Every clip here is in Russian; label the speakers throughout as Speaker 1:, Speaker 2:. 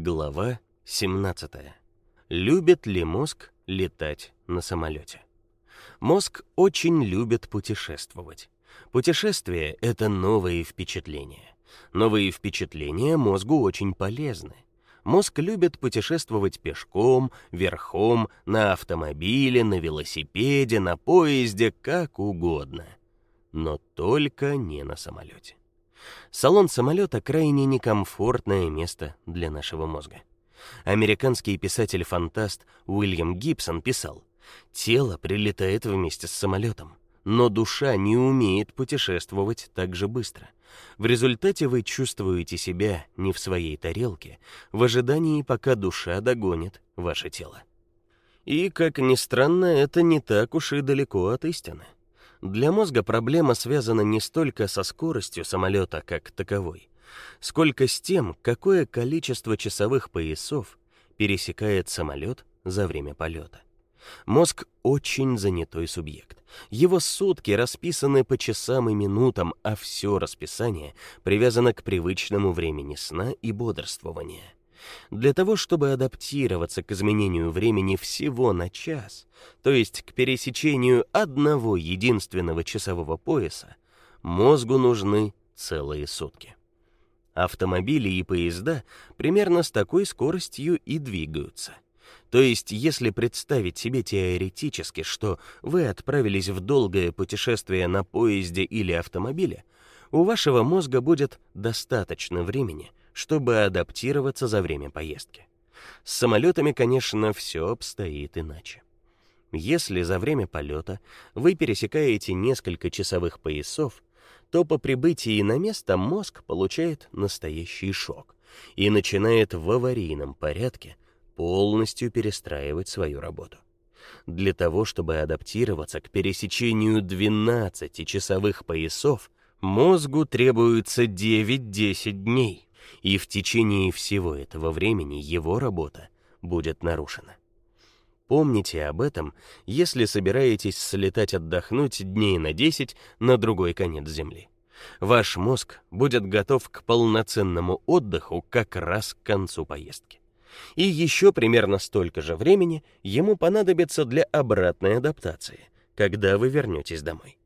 Speaker 1: Глава 17. Любит ли мозг летать на самолете? Мозг очень любит путешествовать. Путешествие это новые впечатления. Новые впечатления мозгу очень полезны. Мозг любит путешествовать пешком, верхом, на автомобиле, на велосипеде, на поезде, как угодно, но только не на самолете. Салон самолета крайне некомфортное место для нашего мозга. Американский писатель-фантаст Уильям Гибсон писал: "Тело прилетает вместе с самолетом, но душа не умеет путешествовать так же быстро. В результате вы чувствуете себя не в своей тарелке, в ожидании, пока душа догонит ваше тело". И как ни странно, это не так уж и далеко от истины. Для мозга проблема связана не столько со скоростью самолета как таковой, сколько с тем, какое количество часовых поясов пересекает самолет за время полета. Мозг очень занятой субъект. Его сутки расписаны по часам и минутам, а все расписание привязано к привычному времени сна и бодрствования. Для того, чтобы адаптироваться к изменению времени всего на час, то есть к пересечению одного единственного часового пояса, мозгу нужны целые сутки. Автомобили и поезда примерно с такой скоростью и двигаются. То есть, если представить себе теоретически, что вы отправились в долгое путешествие на поезде или автомобиле, у вашего мозга будет достаточно времени, чтобы адаптироваться за время поездки. С самолетами, конечно, все обстоит иначе. Если за время полета вы пересекаете несколько часовых поясов, то по прибытии на место мозг получает настоящий шок и начинает в аварийном порядке полностью перестраивать свою работу. Для того, чтобы адаптироваться к пересечению 12 часовых поясов, мозгу требуется 9-10 дней и в течение всего этого времени его работа будет нарушена. Помните об этом, если собираетесь слетать отдохнуть дней на 10 на другой конец земли. Ваш мозг будет готов к полноценному отдыху как раз к концу поездки. И еще примерно столько же времени ему понадобится для обратной адаптации, когда вы вернетесь домой.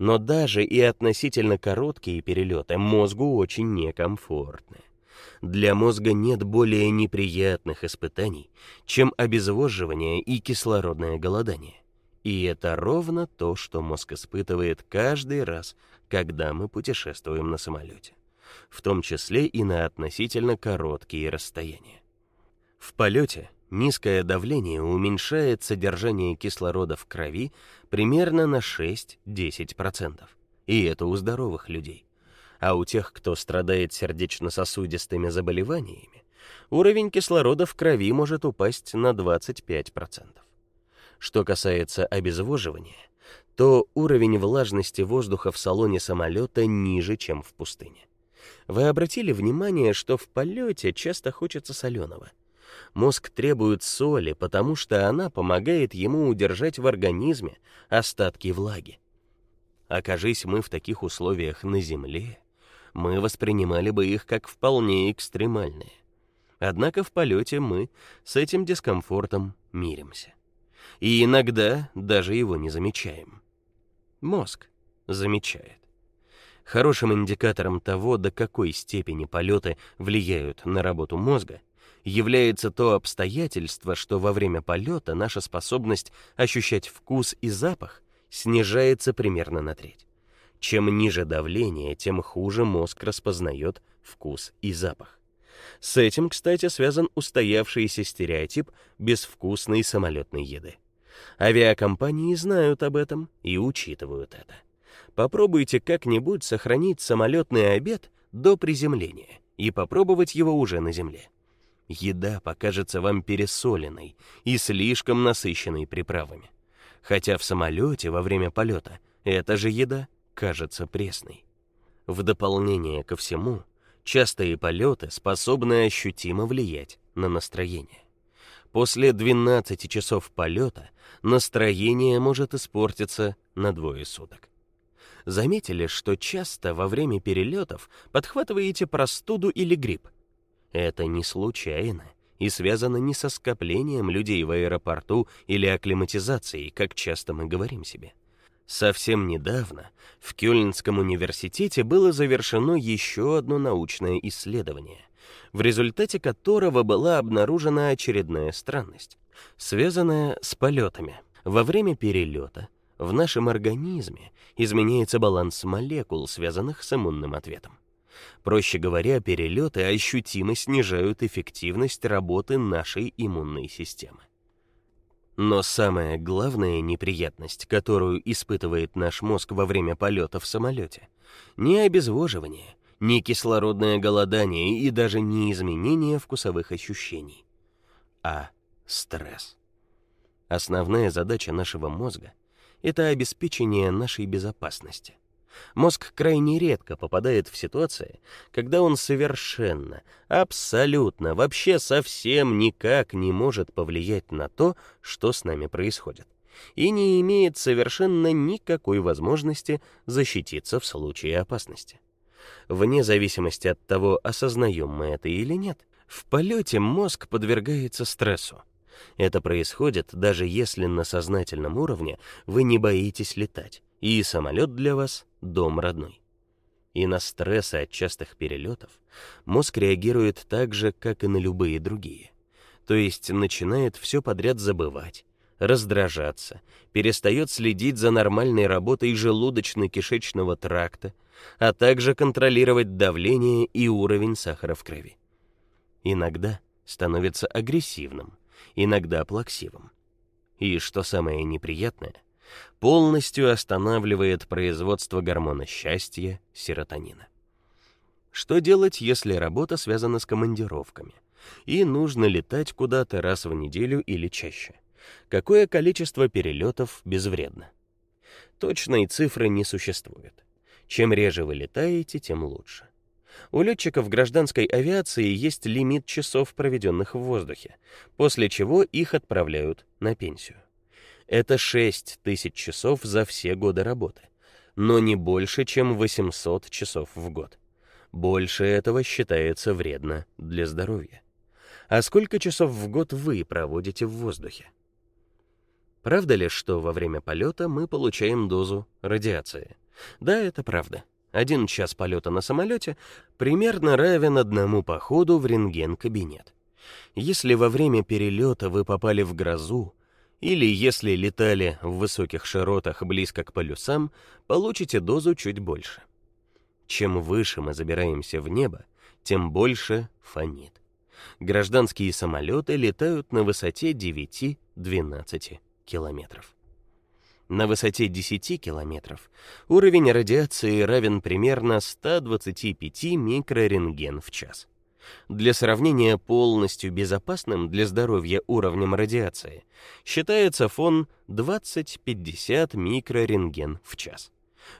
Speaker 1: Но даже и относительно короткие перелеты мозгу очень некомфортны. Для мозга нет более неприятных испытаний, чем обезвоживание и кислородное голодание. И это ровно то, что мозг испытывает каждый раз, когда мы путешествуем на самолете, в том числе и на относительно короткие расстояния. В полете низкое давление уменьшает содержание кислорода в крови примерно на 6-10%. И это у здоровых людей. А у тех, кто страдает сердечно-сосудистыми заболеваниями, уровень кислорода в крови может упасть на 25%. Что касается обезвоживания, то уровень влажности воздуха в салоне самолета ниже, чем в пустыне. Вы обратили внимание, что в полете часто хочется соленого? Мозг требует соли, потому что она помогает ему удержать в организме остатки влаги. Окажись мы в таких условиях на Земле, мы воспринимали бы их как вполне экстремальные. Однако в полете мы с этим дискомфортом миримся. И иногда даже его не замечаем. Мозг замечает. Хорошим индикатором того, до какой степени полеты влияют на работу мозга, является то обстоятельство, что во время полета наша способность ощущать вкус и запах снижается примерно на треть. Чем ниже давление, тем хуже мозг распознает вкус и запах. С этим, кстати, связан устоявшийся стереотип безвкусной самолетной еды. Авиакомпании знают об этом и учитывают это. Попробуйте как-нибудь сохранить самолетный обед до приземления и попробовать его уже на земле еда покажется вам пересоленной и слишком насыщенной приправами. Хотя в самолете во время полета эта же еда кажется пресной. В дополнение ко всему, частые полеты способны ощутимо влиять на настроение. После 12 часов полета настроение может испортиться на двое суток. Заметили, что часто во время перелетов подхватываете простуду или грипп? Это не случайно и связано не со скоплением людей в аэропорту или акклиматизацией, как часто мы говорим себе. Совсем недавно в Кёльнском университете было завершено еще одно научное исследование, в результате которого была обнаружена очередная странность, связанная с полетами. Во время перелета в нашем организме изменяется баланс молекул, связанных с иммунным ответом. Проще говоря, перелеты ощутимо снижают эффективность работы нашей иммунной системы. Но самая главная неприятность, которую испытывает наш мозг во время полета в самолете, не обезвоживание, не кислородное голодание и даже не изменение вкусовых ощущений, а стресс. Основная задача нашего мозга это обеспечение нашей безопасности. Мозг крайне редко попадает в ситуации, когда он совершенно, абсолютно, вообще совсем никак не может повлиять на то, что с нами происходит, и не имеет совершенно никакой возможности защититься в случае опасности. Вне зависимости от того, осознаем мы это или нет, в полете мозг подвергается стрессу. Это происходит даже если на сознательном уровне вы не боитесь летать и самолет для вас дом родной. И на стрессы от частых перелетов мозг реагирует так же, как и на любые другие. То есть начинает все подряд забывать, раздражаться, перестает следить за нормальной работой желудочно-кишечного тракта, а также контролировать давление и уровень сахара в крови. Иногда становится агрессивным, иногда плаксивым. И что самое неприятное, полностью останавливает производство гормона счастья серотонина. Что делать, если работа связана с командировками и нужно летать куда-то раз в неделю или чаще? Какое количество перелетов безвредно? Точной цифры не существует. Чем реже вы летаете, тем лучше. У летчиков гражданской авиации есть лимит часов, проведенных в воздухе, после чего их отправляют на пенсию. Это 6 тысяч часов за все годы работы, но не больше, чем 800 часов в год. Больше этого считается вредно для здоровья. А сколько часов в год вы проводите в воздухе? Правда ли, что во время полета мы получаем дозу радиации? Да, это правда. Один час полета на самолете примерно равен одному походу в рентген-кабинет. Если во время перелета вы попали в грозу, или если летали в высоких широтах близко к полюсам, получите дозу чуть больше. Чем выше мы забираемся в небо, тем больше фонит. Гражданские самолеты летают на высоте 9-12 километров. На высоте 10 километров уровень радиации равен примерно 125 микрорентген в час. Для сравнения полностью безопасным для здоровья уровнем радиации считается фон 20-50 микрорентген в час.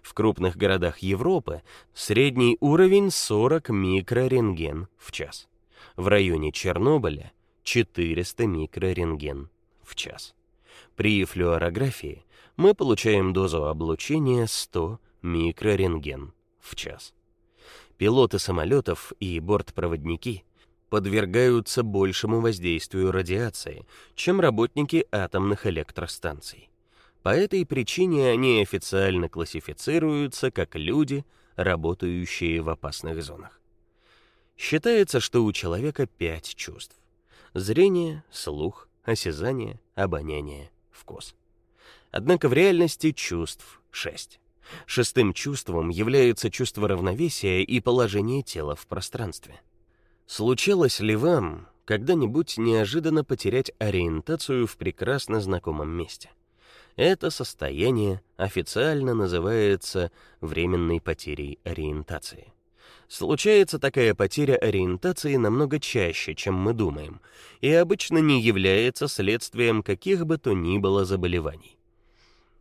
Speaker 1: В крупных городах Европы средний уровень 40 микрорентген в час. В районе Чернобыля 400 микрорентген в час. При флюорографии мы получаем дозу облучения 100 микрорентген в час пилоты самолетов и бортпроводники подвергаются большему воздействию радиации, чем работники атомных электростанций. По этой причине они официально классифицируются как люди, работающие в опасных зонах. Считается, что у человека пять чувств: зрение, слух, осязание, обоняние, вкус. Однако в реальности чувств шесть. Шестым чувством является чувство равновесия и положения тела в пространстве. Случалось ли вам когда-нибудь неожиданно потерять ориентацию в прекрасно знакомом месте? Это состояние официально называется временной потерей ориентации. Случается такая потеря ориентации намного чаще, чем мы думаем, и обычно не является следствием каких бы то ни было заболеваний.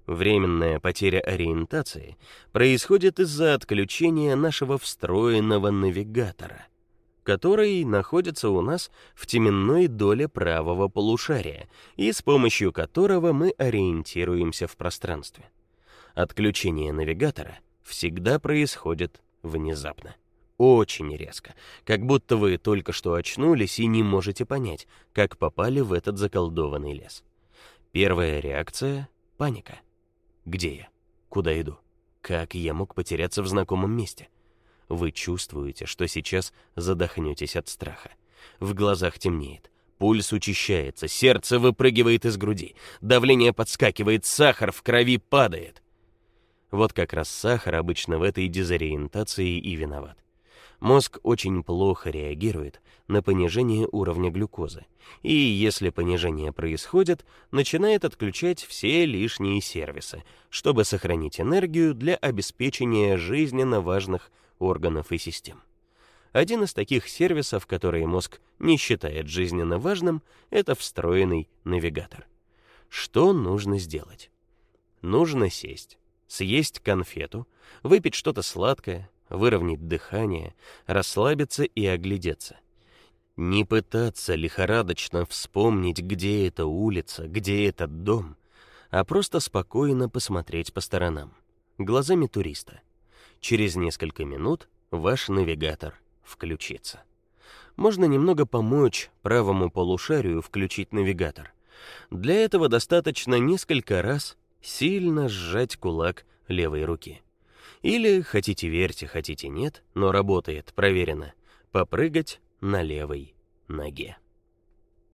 Speaker 1: Временная потеря ориентации происходит из-за отключения нашего встроенного навигатора, который находится у нас в теменной доле правого полушария и с помощью которого мы ориентируемся в пространстве. Отключение навигатора всегда происходит внезапно. очень резко, как будто вы только что очнулись и не можете понять, как попали в этот заколдованный лес. Первая реакция паника. Где я? Куда иду? Как я мог потеряться в знакомом месте? Вы чувствуете, что сейчас задохнетесь от страха. В глазах темнеет. Пульс учащается, сердце выпрыгивает из груди, давление подскакивает, сахар в крови падает. Вот как раз сахар обычно в этой дезориентации и виноват. Мозг очень плохо реагирует на понижение уровня глюкозы, и если понижение происходит, начинает отключать все лишние сервисы, чтобы сохранить энергию для обеспечения жизненно важных органов и систем. Один из таких сервисов, которые мозг не считает жизненно важным, это встроенный навигатор. Что нужно сделать? Нужно сесть, съесть конфету, выпить что-то сладкое, выровнять дыхание, расслабиться и оглядеться. Не пытаться лихорадочно вспомнить, где эта улица, где этот дом, а просто спокойно посмотреть по сторонам, глазами туриста. Через несколько минут ваш навигатор включится. Можно немного помочь правому полушарию включить навигатор. Для этого достаточно несколько раз сильно сжать кулак левой руки. Или хотите верьте, хотите нет, но работает, проверено. Попрыгать на левой ноге.